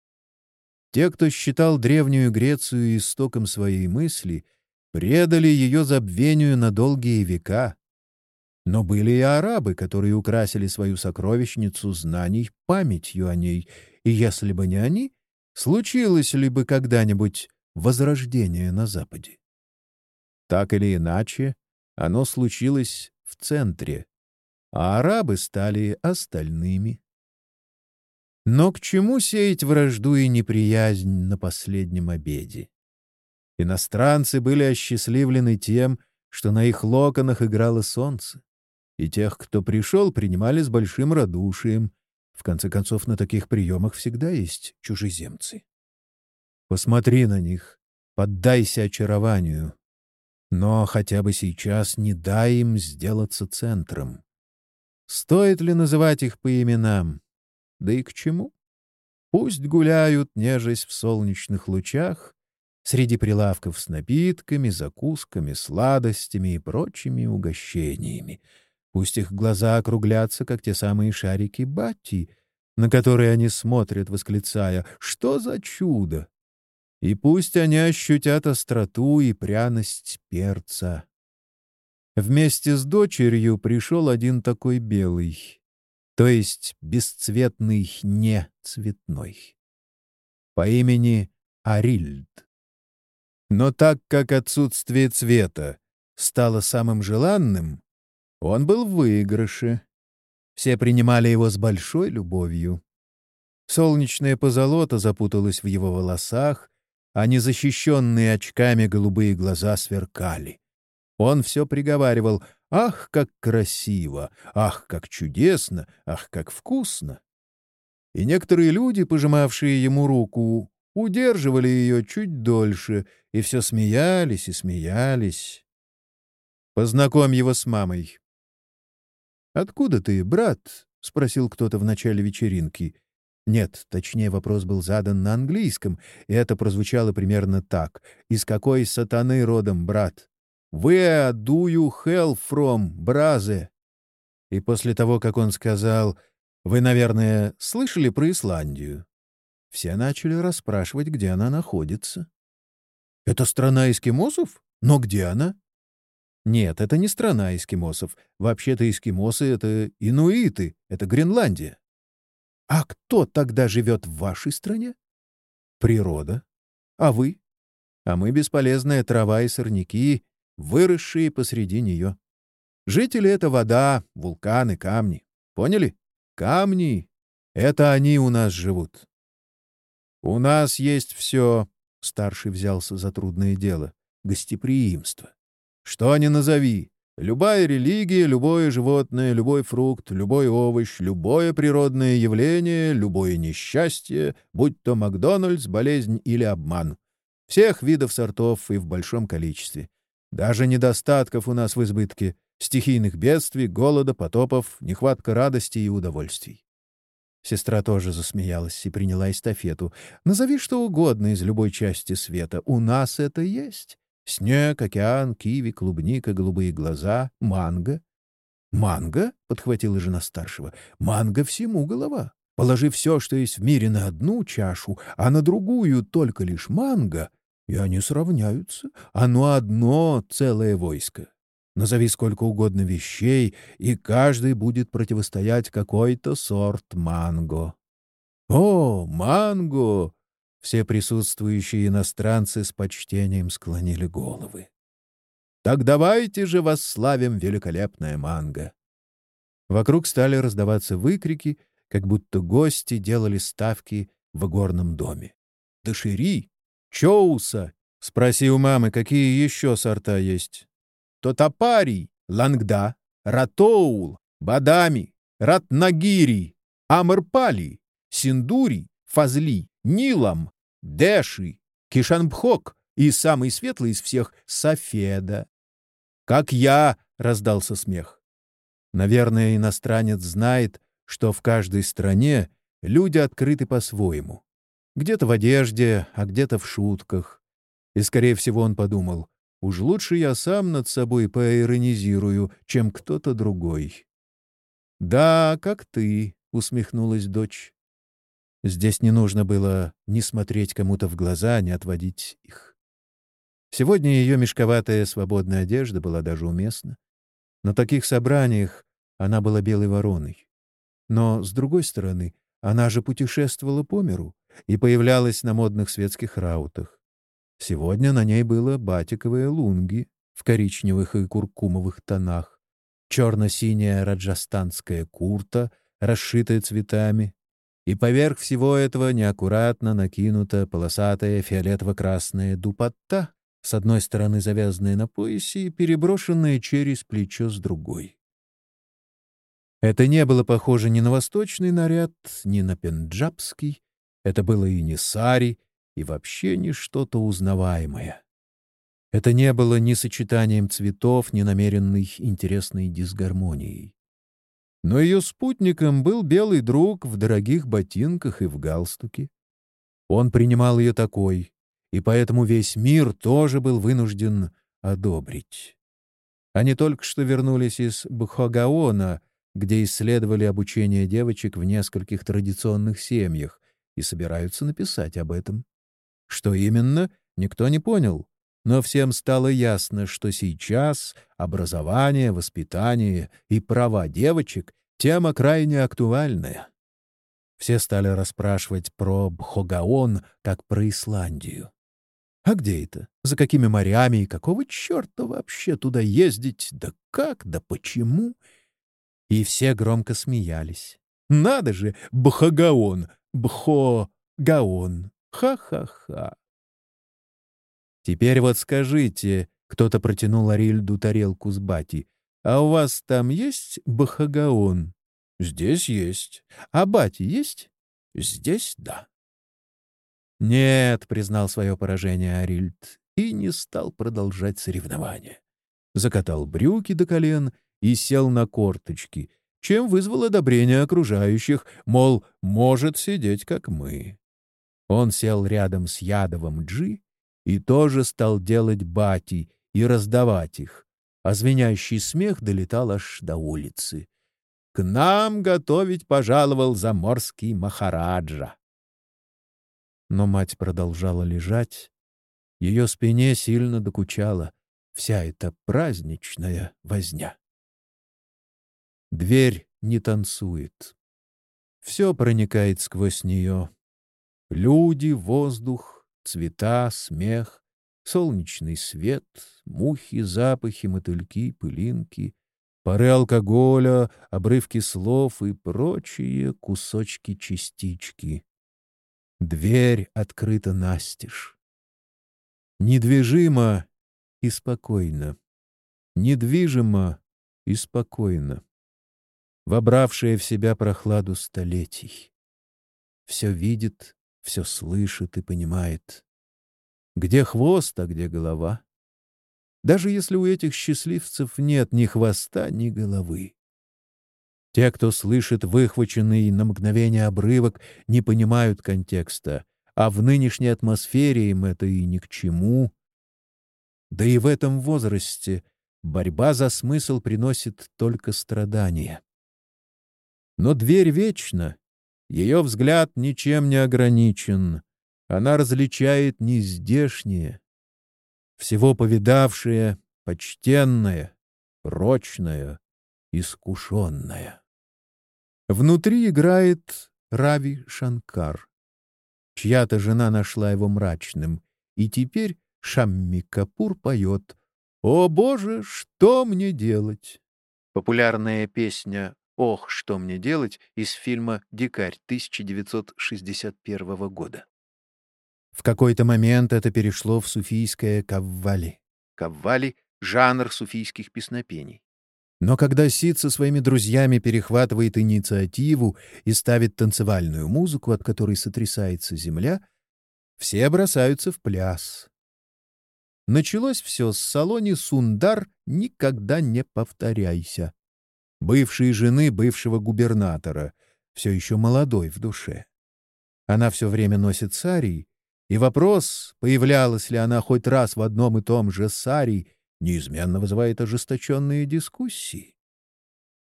Те, кто считал Древнюю Грецию истоком своей мысли, предали ее забвению на долгие века. Но были и арабы, которые украсили свою сокровищницу знаний памятью о ней, и если бы не они, случилось ли бы когда-нибудь возрождение на Западе? Так или иначе, оно случилось в центре, а арабы стали остальными. Но к чему сеять вражду и неприязнь на последнем обеде? Иностранцы были осчастливлены тем, что на их локонах играло солнце, и тех, кто пришел, принимали с большим радушием. В конце концов, на таких приемах всегда есть чужеземцы. Посмотри на них, поддайся очарованию, но хотя бы сейчас не дай им сделаться центром. Стоит ли называть их по именам? Да и к чему? Пусть гуляют, нежесть в солнечных лучах, среди прилавков с напитками, закусками, сладостями и прочими угощениями. Пусть их глаза округлятся, как те самые шарики Батти, на которые они смотрят, восклицая «Что за чудо!» И пусть они ощутят остроту и пряность перца. Вместе с дочерью пришел один такой белый, то есть бесцветный не цветной, по имени Арильд. Но так как отсутствие цвета стало самым желанным, он был в выигрыше. Все принимали его с большой любовью. Солнечная позолота запуталась в его волосах, а незащищенные очками голубые глаза сверкали. Он все приговаривал «Ах, как красиво! Ах, как чудесно! Ах, как вкусно!» И некоторые люди, пожимавшие ему руку, удерживали ее чуть дольше и все смеялись и смеялись. «Познакомь его с мамой». «Откуда ты, брат?» — спросил кто-то в начале вечеринки. Нет, точнее, вопрос был задан на английском, и это прозвучало примерно так. «Из какой сатаны родом, брат?» «Where do you hell from, бразе?» И после того, как он сказал «Вы, наверное, слышали про Исландию?» Все начали расспрашивать, где она находится. «Это страна эскимосов? Но где она?» «Нет, это не страна эскимосов. Вообще-то эскимосы — это инуиты, это Гренландия». «А кто тогда живет в вашей стране?» «Природа. А вы?» «А мы бесполезная трава и сорняки, выросшие посреди нее. Жители — это вода, вулканы, камни. Поняли? Камни — это они у нас живут. У нас есть все, — старший взялся за трудное дело, — гостеприимство. Что ни назови, любая религия, любое животное, любой фрукт, любой овощ, любое природное явление, любое несчастье, будь то Макдональдс, болезнь или обман. Всех видов сортов и в большом количестве. Даже недостатков у нас в избытке, стихийных бедствий, голода, потопов, нехватка радости и удовольствий. Сестра тоже засмеялась и приняла эстафету. «Назови что угодно из любой части света. У нас это есть. Снег, океан, киви, клубника, голубые глаза, манго». «Манго?» — подхватила жена старшего. «Манго всему голова. Положи все, что есть в мире, на одну чашу, а на другую только лишь манго, и они сравняются. Оно одно целое войско. Назови сколько угодно вещей, и каждый будет противостоять какой-то сорт манго. О, манго! Все присутствующие иностранцы с почтением склонили головы. Так давайте же восславим великолепное манго. Вокруг стали раздаваться выкрики, как будто гости делали ставки в горном доме. Дошири, Чоуса. Спроси у мамы, какие еще сорта есть. Тотапарий, Лангда, Ратоул, Бадами, Ратнагири, Амарпали, Синдури, Фазли, Нилам, Дэши, Кишанбхок и самый светлый из всех — Сафеда. «Как я!» — раздался смех. Наверное, иностранец знает, что в каждой стране люди открыты по-своему. Где-то в одежде, а где-то в шутках. И, скорее всего, он подумал, уж лучше я сам над собой поиронизирую, чем кто-то другой. «Да, как ты», — усмехнулась дочь. Здесь не нужно было ни смотреть кому-то в глаза, ни отводить их. Сегодня ее мешковатая свободная одежда была даже уместна. На таких собраниях она была белой вороной. Но, с другой стороны, она же путешествовала по миру, и появлялась на модных светских раутах. Сегодня на ней было батиковые лунги в коричневых и куркумовых тонах, черно-синяя раджастанская курта, расшитая цветами, и поверх всего этого неаккуратно накинута полосатая фиолетово-красная дупатта, с одной стороны завязанная на поясе и переброшенная через плечо с другой. Это не было похоже ни на восточный наряд, ни на пенджабский, это было и не сари, и вообще не что-то узнаваемое. Это не было ни сочетанием цветов, ни намеренной интересной дисгармонией. Но ее спутником был белый друг в дорогих ботинках и в галстуке. Он принимал ее такой, и поэтому весь мир тоже был вынужден одобрить. Они только что вернулись из Бхогаона, где исследовали обучение девочек в нескольких традиционных семьях, и собираются написать об этом. Что именно, никто не понял, но всем стало ясно, что сейчас образование, воспитание и права девочек — тема крайне актуальная. Все стали расспрашивать про Бхогаон, как про Исландию. А где это? За какими морями и какого черта вообще туда ездить? Да как? Да почему? И все громко смеялись. Надо же, Бхогаон, Бхо-гаон. Ха-ха-ха. Теперь вот скажите, кто-то протянул Арильду тарелку с бати, а у вас там есть Бхогаон? Здесь есть. А бати есть? Здесь да. Нет, признал свое поражение Арильд и не стал продолжать соревнования. Закатал брюки до колен и сел на корточки, чем вызвал одобрение окружающих, мол, может сидеть как мы. Он сел рядом с Ядовым Джи и тоже стал делать бати и раздавать их, а звенящий смех долетал аж до улицы. К нам готовить пожаловал заморский Махараджа. Но мать продолжала лежать. Ее спине сильно докучала вся эта праздничная возня. Дверь не танцует. Все проникает сквозь нее. Люди, воздух, цвета, смех, солнечный свет, мухи, запахи, мотыльки, пылинки — пары алкоголя, обрывки слов и прочие кусочки-частички. Дверь открыта настежь. Недвижимо и спокойно. Недвижимо и спокойно. Вобравшая в себя прохладу столетий. Все видит, все слышит и понимает. Где хвост, а где голова? даже если у этих счастливцев нет ни хвоста, ни головы. Те, кто слышит выхваченный на мгновение обрывок, не понимают контекста, а в нынешней атмосфере им это и ни к чему. Да и в этом возрасте борьба за смысл приносит только страдания. Но дверь вечна, ее взгляд ничем не ограничен, она различает нездешнее, всего повидавшая, почтенная, прочная, искушенная. Внутри играет Рави Шанкар. Чья-то жена нашла его мрачным, и теперь Шамми Капур поет «О, Боже, что мне делать?» Популярная песня «Ох, что мне делать» из фильма «Дикарь» 1961 года. В какой-то момент это перешло в суфийское каввали. Каввали — жанр суфийских песнопений. Но когда Сид со своими друзьями перехватывает инициативу и ставит танцевальную музыку, от которой сотрясается земля, все бросаются в пляс. Началось все с салоне «Сундар» «Никогда не повторяйся». Бывшей жены бывшего губернатора, все еще молодой в душе. Она все время носит сарий, и вопрос, появлялась ли она хоть раз в одном и том же саре, неизменно вызывает ожесточенные дискуссии.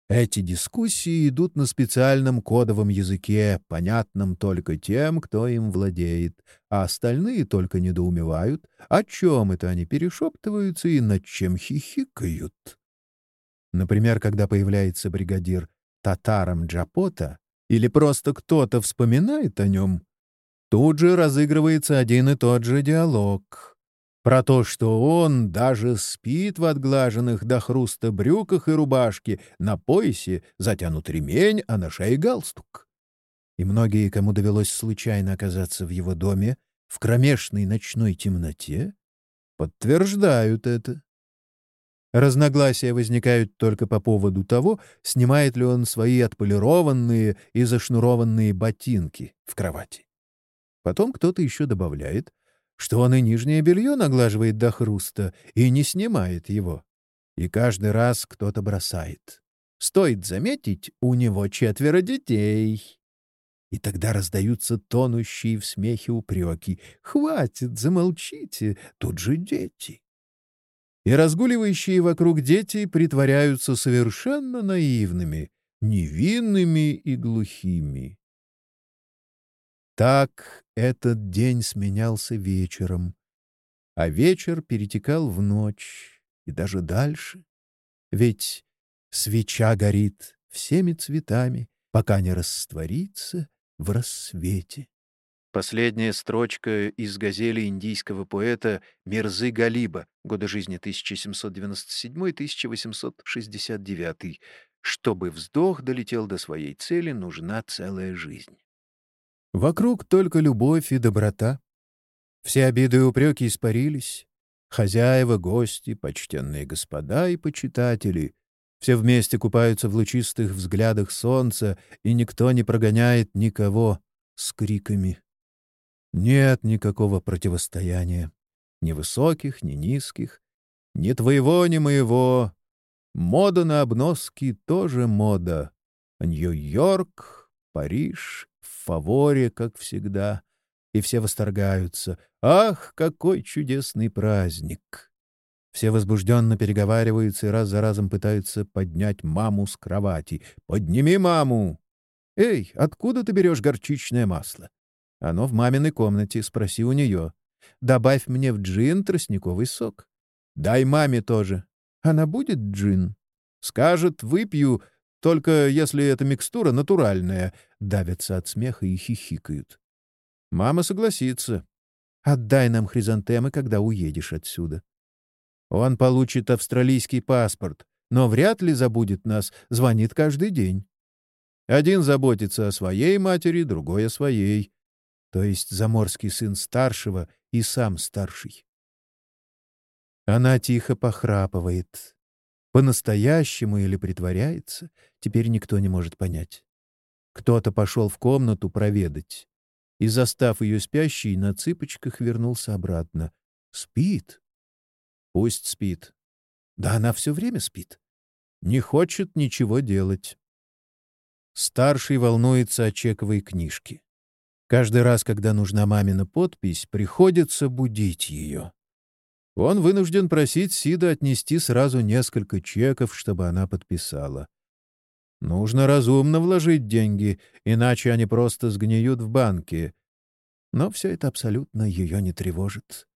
Эти дискуссии идут на специальном кодовом языке, понятном только тем, кто им владеет, а остальные только недоумевают, о чем это они перешептываются и над чем хихикают. Например, когда появляется бригадир татаром Джапота, или просто кто-то вспоминает о нем, Тут же разыгрывается один и тот же диалог. Про то, что он даже спит в отглаженных до хруста брюках и рубашке, на поясе затянут ремень, а на шее галстук. И многие, кому довелось случайно оказаться в его доме, в кромешной ночной темноте, подтверждают это. Разногласия возникают только по поводу того, снимает ли он свои отполированные и зашнурованные ботинки в кровати. Потом кто-то еще добавляет, что он и нижнее белье наглаживает до хруста и не снимает его. И каждый раз кто-то бросает. Стоит заметить, у него четверо детей. И тогда раздаются тонущие в смехе упреки. «Хватит, замолчите, тут же дети». И разгуливающие вокруг дети притворяются совершенно наивными, невинными и глухими. Так этот день сменялся вечером. а вечер перетекал в ночь и даже дальше. Ведь свеча горит всеми цветами, пока не растворится в рассвете. Последняя строчка из газели индийского поэта Мирзы Галиба, года жизни 1797-1869. Чтобы вздох долетел до своей цели, нужна целая жизнь. Вокруг только любовь и доброта. Все обиды и упреки испарились. Хозяева, гости, почтенные господа и почитатели — все вместе купаются в лучистых взглядах солнца, и никто не прогоняет никого с криками. Нет никакого противостояния. Ни высоких, ни низких. Ни твоего, ни моего. Мода на обноски тоже мода. Нью-Йорк, Париж, в фаворе, как всегда. И все восторгаются. Ах, какой чудесный праздник! Все возбужденно переговариваются и раз за разом пытаются поднять маму с кровати. «Подними маму!» «Эй, откуда ты берешь горчичное масло?» Оно в маминой комнате, спроси у нее. Добавь мне в джин тростниковый сок. Дай маме тоже. Она будет джин? Скажет, выпью, только если эта микстура натуральная. Давятся от смеха и хихикают. Мама согласится. Отдай нам хризантемы, когда уедешь отсюда. Он получит австралийский паспорт, но вряд ли забудет нас, звонит каждый день. Один заботится о своей матери, другой — о своей то есть заморский сын старшего и сам старший. Она тихо похрапывает. По-настоящему или притворяется, теперь никто не может понять. Кто-то пошел в комнату проведать и, застав ее спящей, на цыпочках вернулся обратно. Спит. Пусть спит. Да она все время спит. Не хочет ничего делать. Старший волнуется о чековой книжке. Каждый раз, когда нужна мамина подпись, приходится будить ее. Он вынужден просить Сида отнести сразу несколько чеков, чтобы она подписала. Нужно разумно вложить деньги, иначе они просто сгниют в банке. Но все это абсолютно ее не тревожит.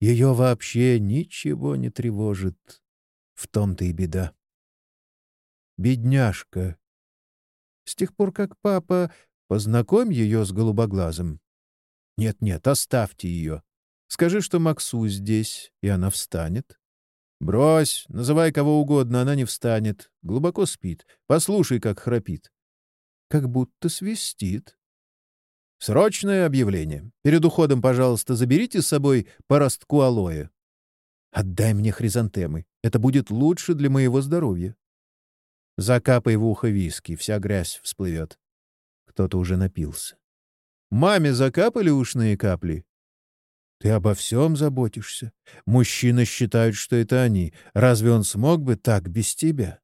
Ее вообще ничего не тревожит. В том-то и беда. Бедняжка. С тех пор, как папа Познакомь ее с голубоглазым. Нет-нет, оставьте ее. Скажи, что Максу здесь, и она встанет. Брось, называй кого угодно, она не встанет. Глубоко спит. Послушай, как храпит. Как будто свистит. Срочное объявление. Перед уходом, пожалуйста, заберите с собой по ростку алоэ. Отдай мне хризантемы. Это будет лучше для моего здоровья. Закапай в ухо виски, вся грязь всплывет. Кто-то уже напился. «Маме закапали ушные капли?» «Ты обо всем заботишься. Мужчины считают, что это они. Разве он смог бы так без тебя?»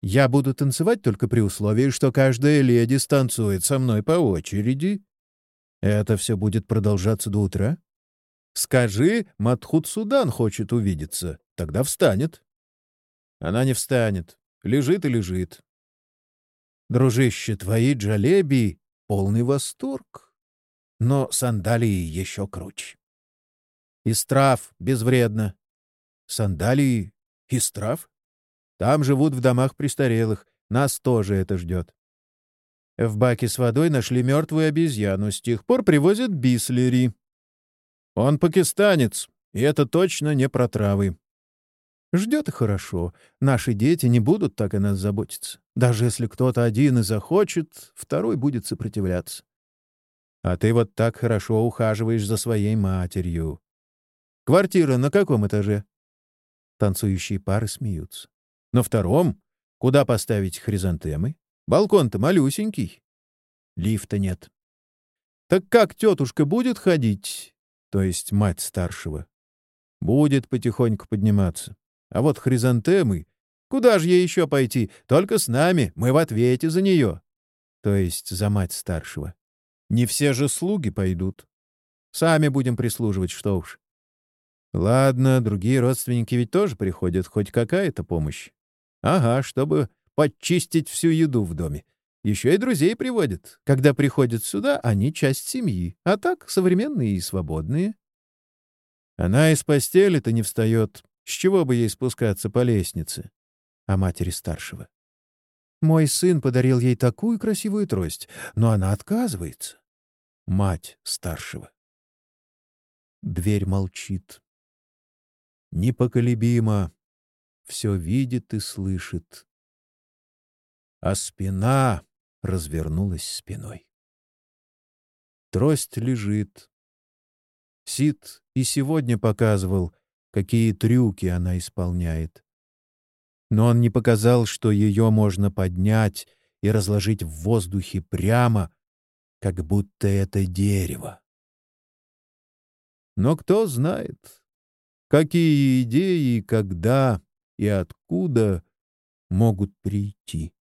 «Я буду танцевать только при условии, что каждая леди станцует со мной по очереди. Это все будет продолжаться до утра?» «Скажи, Матхут Судан хочет увидеться. Тогда встанет». «Она не встанет. Лежит и лежит. Дружище, твои джалеби — полный восторг. Но сандалии еще круче. Из трав безвредно. Сандалии из трав? Там живут в домах престарелых. Нас тоже это ждет. В баке с водой нашли мертвую обезьяну. С тех пор привозят бислери. Он пакистанец, и это точно не про травы. Ждет и хорошо. Наши дети не будут так о нас заботиться. Даже если кто-то один и захочет, второй будет сопротивляться. А ты вот так хорошо ухаживаешь за своей матерью. Квартира на каком этаже? Танцующие пары смеются. На втором? Куда поставить хризантемы? Балкон-то малюсенький. Лифта нет. Так как тетушка будет ходить? То есть мать старшего. Будет потихоньку подниматься. А вот хризантемы... Куда же ей еще пойти? Только с нами. Мы в ответе за нее. То есть за мать старшего. Не все же слуги пойдут. Сами будем прислуживать, что уж. Ладно, другие родственники ведь тоже приходят, хоть какая-то помощь. Ага, чтобы подчистить всю еду в доме. Еще и друзей приводят. Когда приходят сюда, они часть семьи, а так современные и свободные. Она из постели-то не встает. С чего бы ей спускаться по лестнице? А матери старшего. Мой сын подарил ей такую красивую трость, но она отказывается. Мать старшего. Дверь молчит. Непоколебимо. Все видит и слышит. А спина развернулась спиной. Трость лежит. Сид и сегодня показывал, какие трюки она исполняет. Но он не показал, что ее можно поднять и разложить в воздухе прямо, как будто это дерево. Но кто знает, какие идеи, когда и откуда могут прийти.